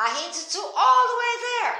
I hinted to all the way there.